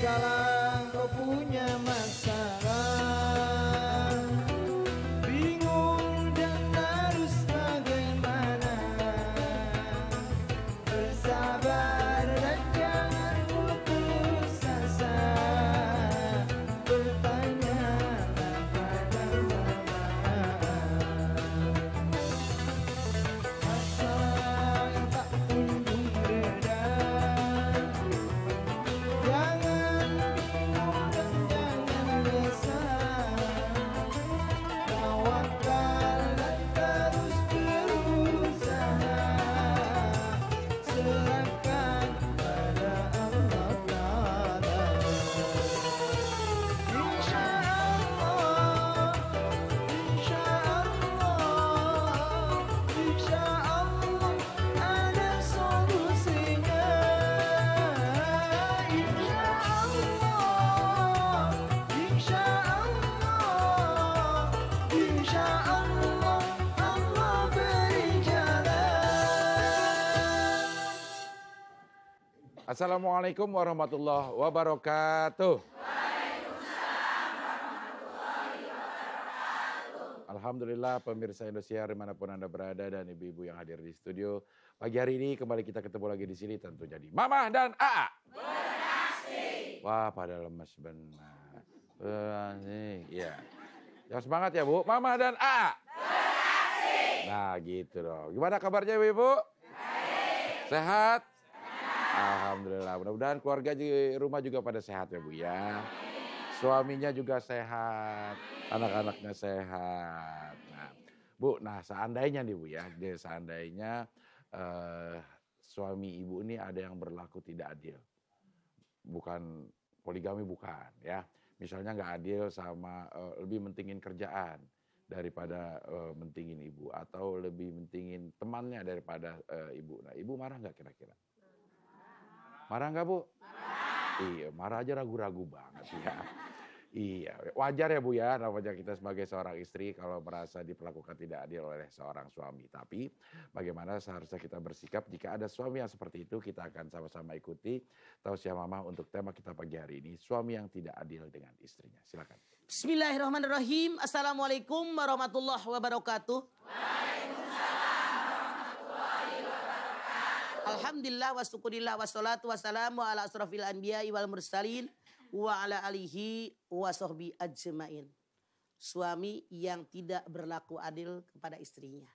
Dikala kau punya masalah Insya Allah Allah beri jalan Assalamualaikum warahmatullahi wabarakatuh. Alhamdulillah pemirsa Indonesia di mana pun Anda berada dan ibu-ibu yang hadir di studio. Pagi hari ini kembali kita ketemu lagi di sini tentu jadi Mama dan AA. Wah pada lemes benar. Beraksi. Iya. Yang semangat ya Bu. Mama dan AA. Nah gitu dong. Gimana kabarnya ibu-ibu? Sehat? Alhamdulillah. Mudah-mudahan keluarga di rumah juga pada sehat ya Bu ya. Suaminya juga sehat, anak-anaknya sehat. Nah, Bu, nah seandainya nih Bu ya, seandainya eh, suami ibu ini ada yang berlaku tidak adil. Bukan poligami bukan ya. Misalnya nggak adil sama eh, lebih mentingin kerjaan daripada eh, mentingin ibu atau lebih mentingin temannya daripada eh, ibu. Nah, ibu marah nggak kira-kira? Marah nggak bu? Iya, marah aja ragu-ragu banget ya. Iya, wajar ya Bu ya, namanya kita sebagai seorang istri kalau merasa diperlakukan tidak adil oleh seorang suami. Tapi bagaimana seharusnya kita bersikap jika ada suami yang seperti itu, kita akan sama-sama ikuti tausiah mama untuk tema kita pagi hari ini, suami yang tidak adil dengan istrinya. Silakan. Bismillahirrahmanirrahim. Assalamualaikum warahmatullahi wabarakatuh. Alhamdulillah wa syukurillah wa salatu wa salamu ala asrafil anbiya wal mursalin wa ala alihi wa sahbi ajmain. Suami yang tidak berlaku adil kepada istrinya.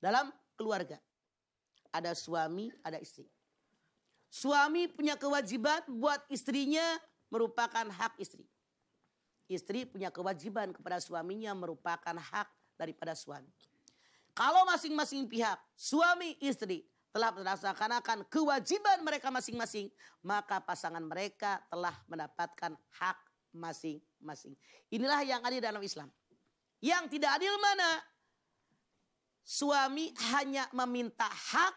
Dalam keluarga. Ada suami, ada istri. Suami punya kewajiban buat istrinya merupakan hak istri. Istri punya kewajiban kepada suaminya merupakan hak daripada suami. Kalau masing-masing pihak, suami istri telah melaksanakan kewajiban mereka masing-masing, maka pasangan mereka telah mendapatkan hak masing-masing. Inilah yang adil dalam Islam. Yang tidak adil mana? Suami hanya meminta hak,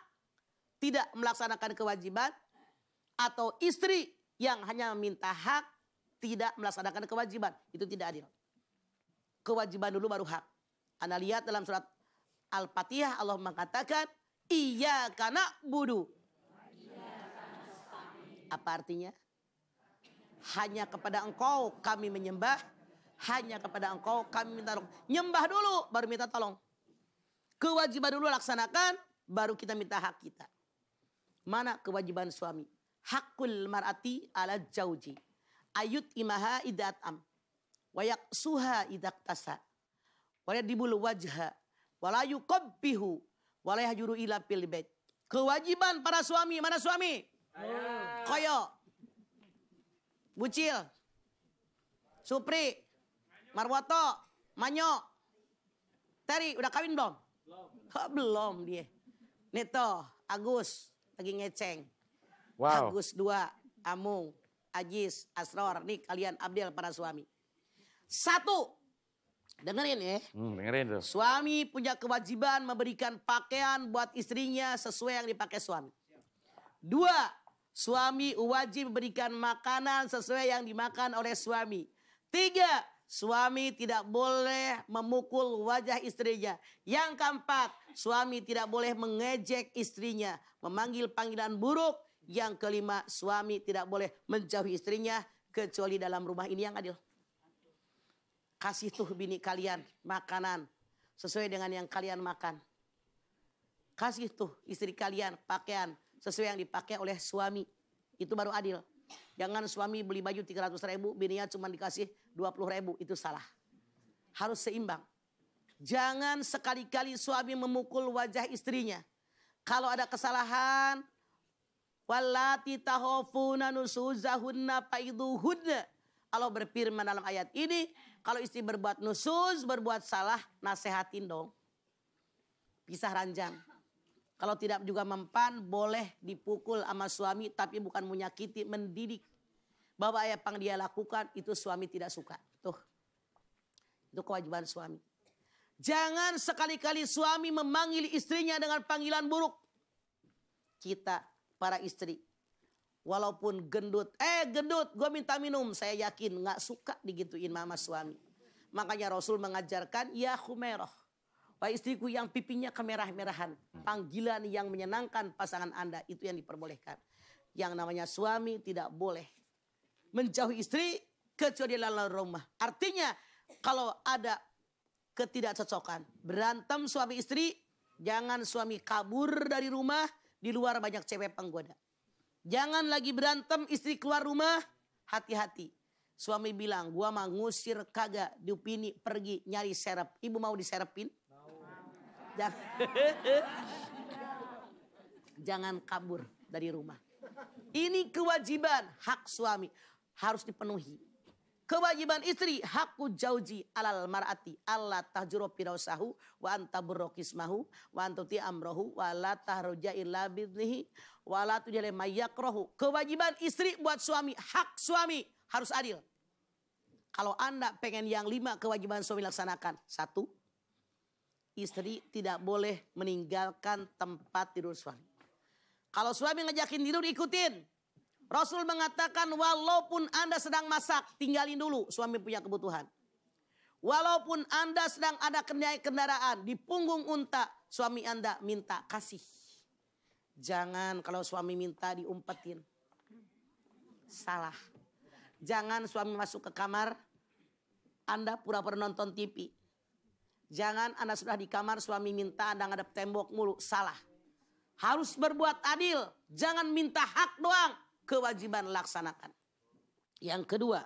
tidak melaksanakan kewajiban, atau istri yang hanya meminta hak, tidak melaksanakan kewajiban. Itu tidak adil. Kewajiban dulu baru hak. Anda lihat dalam surat Al-Fatihah Allah mengatakan, Iya karena budu. Apa artinya? Hanya kepada engkau kami menyembah. Hanya kepada engkau kami minta tolong. Nyembah dulu baru minta tolong. Kewajiban dulu laksanakan baru kita minta hak kita. Mana kewajiban suami? Hakul mar'ati ala jauji. Ayut imaha idat am. Wayak suha idak tasa. Wayadibul wajha. Walayu qabbihu Walayah juru ila fil bait. Kewajiban para suami. Mana suami? Koyo. Bucil. Supri. Marwoto. Manyo. Teri udah kawin belum? Belum. belum dia. Neto. Agus. Lagi ngeceng. Wow. Agus dua. Amung. Ajis. Asror. Nih kalian Abdel para suami. Satu. Dengerin ya. Hmm, dengerin tuh. Suami punya kewajiban memberikan pakaian buat istrinya sesuai yang dipakai suami. Dua, suami wajib memberikan makanan sesuai yang dimakan oleh suami. Tiga, suami tidak boleh memukul wajah istrinya. Yang keempat, suami tidak boleh mengejek istrinya, memanggil panggilan buruk. Yang kelima, suami tidak boleh menjauhi istrinya kecuali dalam rumah ini yang adil. Kasih tuh bini kalian makanan sesuai dengan yang kalian makan. Kasih tuh istri kalian pakaian sesuai yang dipakai oleh suami. Itu baru adil. Jangan suami beli baju 300 ribu, bininya cuma dikasih 20 ribu. Itu salah. Harus seimbang. Jangan sekali-kali suami memukul wajah istrinya. Kalau ada kesalahan, Walati tahofuna nusuzahunna faiduhunna. Allah berfirman dalam ayat ini, kalau istri berbuat nusuz, berbuat salah, nasehatin dong. Pisah ranjang. Kalau tidak juga mempan, boleh dipukul sama suami, tapi bukan menyakiti, mendidik. Bahwa apa yang dia lakukan, itu suami tidak suka. Tuh. Itu kewajiban suami. Jangan sekali-kali suami memanggil istrinya dengan panggilan buruk. Kita para istri. Walaupun gendut, eh gendut, gue minta minum. Saya yakin nggak suka digituin mama suami. Makanya Rasul mengajarkan, ya khumerah. Wah istriku yang pipinya kemerah-merahan. Panggilan yang menyenangkan pasangan anda, itu yang diperbolehkan. Yang namanya suami tidak boleh menjauhi istri kecuali dalam rumah. Artinya kalau ada ketidakcocokan, berantem suami istri, jangan suami kabur dari rumah, di luar banyak cewek penggoda. Jangan lagi berantem istri keluar rumah, hati-hati. Suami bilang, gua mau ngusir kagak, diupini pergi nyari serep. Ibu mau diserepin? Jangan, Jangan kabur dari rumah. Ini kewajiban hak suami harus dipenuhi. Kewajiban istri hakku jauji alal mar'ati Allah tahjuro pirausahu wa anta burrokismahu wa antuti amrohu wa la tahroja illa bidnihi wa la tujale mayyakrohu. Kewajiban istri buat suami, hak suami harus adil. Kalau anda pengen yang lima kewajiban suami laksanakan. Satu, istri tidak boleh meninggalkan tempat tidur suami. Kalau suami ngajakin tidur ikutin. Rasul mengatakan walaupun Anda sedang masak, tinggalin dulu suami punya kebutuhan. Walaupun Anda sedang ada kendaraan di punggung unta, suami Anda minta kasih. Jangan kalau suami minta diumpetin. Salah. Jangan suami masuk ke kamar, Anda pura-pura nonton TV. Jangan Anda sudah di kamar, suami minta Anda ngadep tembok mulu. Salah. Harus berbuat adil. Jangan minta hak doang kewajiban laksanakan. Yang kedua,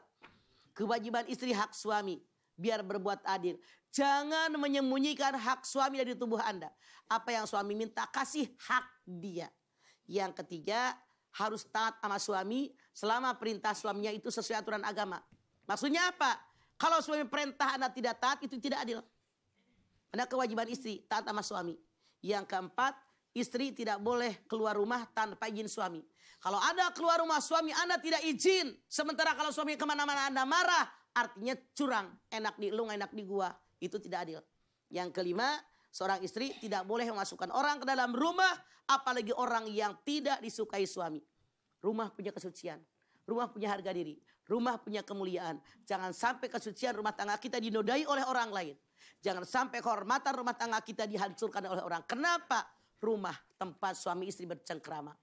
kewajiban istri hak suami biar berbuat adil. Jangan menyembunyikan hak suami dari tubuh Anda. Apa yang suami minta kasih hak dia. Yang ketiga, harus taat sama suami selama perintah suaminya itu sesuai aturan agama. Maksudnya apa? Kalau suami perintah Anda tidak taat itu tidak adil. Ada kewajiban istri taat sama suami. Yang keempat, istri tidak boleh keluar rumah tanpa izin suami. Kalau ada keluar rumah suami Anda tidak izin. Sementara kalau suami ke mana-mana Anda marah. Artinya curang. Enak di lu, enak di gua. Itu tidak adil. Yang kelima, seorang istri tidak boleh memasukkan orang ke dalam rumah. Apalagi orang yang tidak disukai suami. Rumah punya kesucian. Rumah punya harga diri. Rumah punya kemuliaan. Jangan sampai kesucian rumah tangga kita dinodai oleh orang lain. Jangan sampai kehormatan rumah tangga kita dihancurkan oleh orang. Kenapa? Rumah tempat suami istri bercengkrama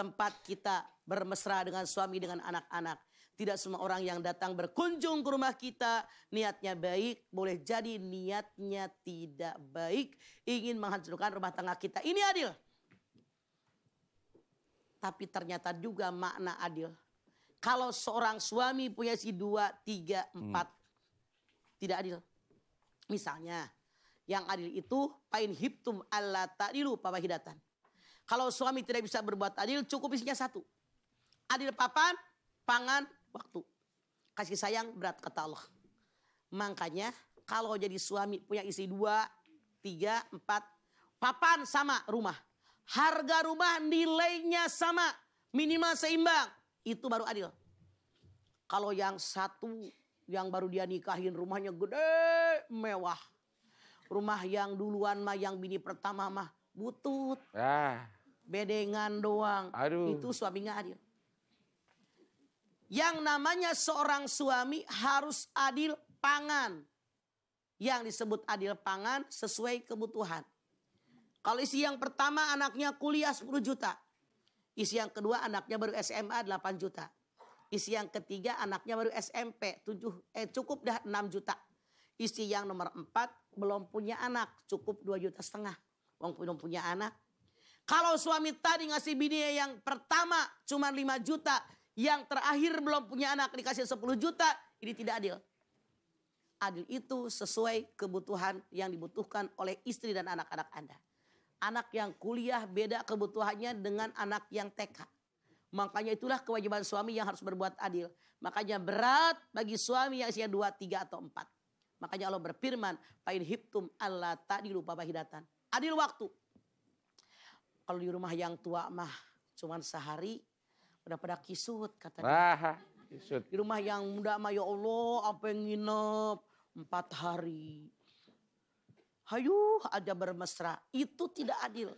tempat kita bermesra dengan suami dengan anak-anak. Tidak semua orang yang datang berkunjung ke rumah kita niatnya baik, boleh jadi niatnya tidak baik, ingin menghancurkan rumah tangga kita. Ini adil. Tapi ternyata juga makna adil. Kalau seorang suami punya si dua, tiga, empat, hmm. tidak adil. Misalnya, yang adil itu pain hiptum Allah ta'dilu hidatan. Kalau suami tidak bisa berbuat adil, cukup isinya satu. Adil papan, pangan, waktu. Kasih sayang berat kata Allah. Makanya kalau jadi suami punya isi dua, tiga, empat, papan sama rumah. Harga rumah nilainya sama, minimal seimbang. Itu baru adil. Kalau yang satu yang baru dia nikahin rumahnya gede, mewah. Rumah yang duluan mah yang bini pertama mah butut. Ah bedengan doang. Aduh. Itu suami adil. Yang namanya seorang suami harus adil pangan. Yang disebut adil pangan sesuai kebutuhan. Kalau isi yang pertama anaknya kuliah 10 juta. Istri yang kedua anaknya baru SMA 8 juta. Istri yang ketiga anaknya baru SMP 7 eh cukup dah 6 juta. Istri yang nomor 4 belum punya anak, cukup 2 juta setengah. Wong belum punya anak. Kalau suami tadi ngasih bini yang pertama cuma 5 juta, yang terakhir belum punya anak dikasih 10 juta, ini tidak adil. Adil itu sesuai kebutuhan yang dibutuhkan oleh istri dan anak-anak Anda. Anak yang kuliah beda kebutuhannya dengan anak yang TK. Makanya itulah kewajiban suami yang harus berbuat adil. Makanya berat bagi suami yang usia 2, 3 atau 4. Makanya Allah berfirman, "Fa'in hiptum Allah ta'dilu babahidatan." Adil waktu. Kalau di rumah yang tua mah cuman sehari udah pada kisut katanya. Wah, isut. Di rumah yang muda mah ya Allah apa yang nginep empat hari. Hayu aja bermesra. Itu tidak adil.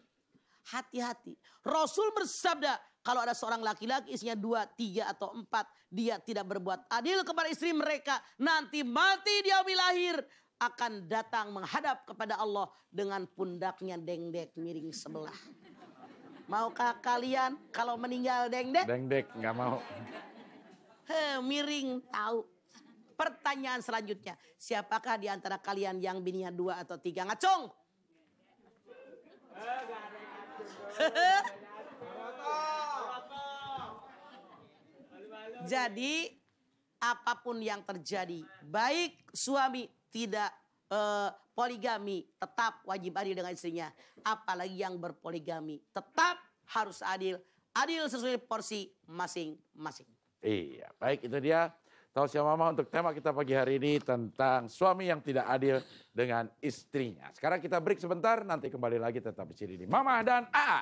Hati-hati. Rasul bersabda kalau ada seorang laki-laki isinya dua, tiga atau empat. Dia tidak berbuat adil kepada istri mereka. Nanti mati dia lahir. Akan datang menghadap kepada Allah dengan pundaknya dengdek miring sebelah. Maukah kalian kalau meninggal dengdek? Dengdek nggak mau. He, miring tahu. Pertanyaan selanjutnya, siapakah di antara kalian yang bininya dua atau tiga ngacung? Jadi apa pun yang terjadi, baik suami tidak eh, poligami, tetap wajib adil dengan istrinya. Apalagi yang berpoligami, tetap harus adil. Adil sesuai porsi masing-masing. Iya, baik itu dia tausiah mama untuk tema kita pagi hari ini tentang suami yang tidak adil dengan istrinya. Sekarang kita break sebentar, nanti kembali lagi tetap di sini Mama dan AA.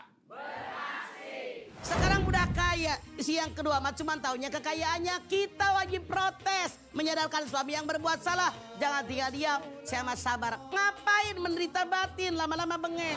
Sekarang udah kaya. Si yang kedua mah cuma taunya kekayaannya. Kita wajib protes. Menyadarkan suami yang berbuat salah. Jangan tinggal diam. Saya mah sabar. Ngapain menderita batin lama-lama bengek.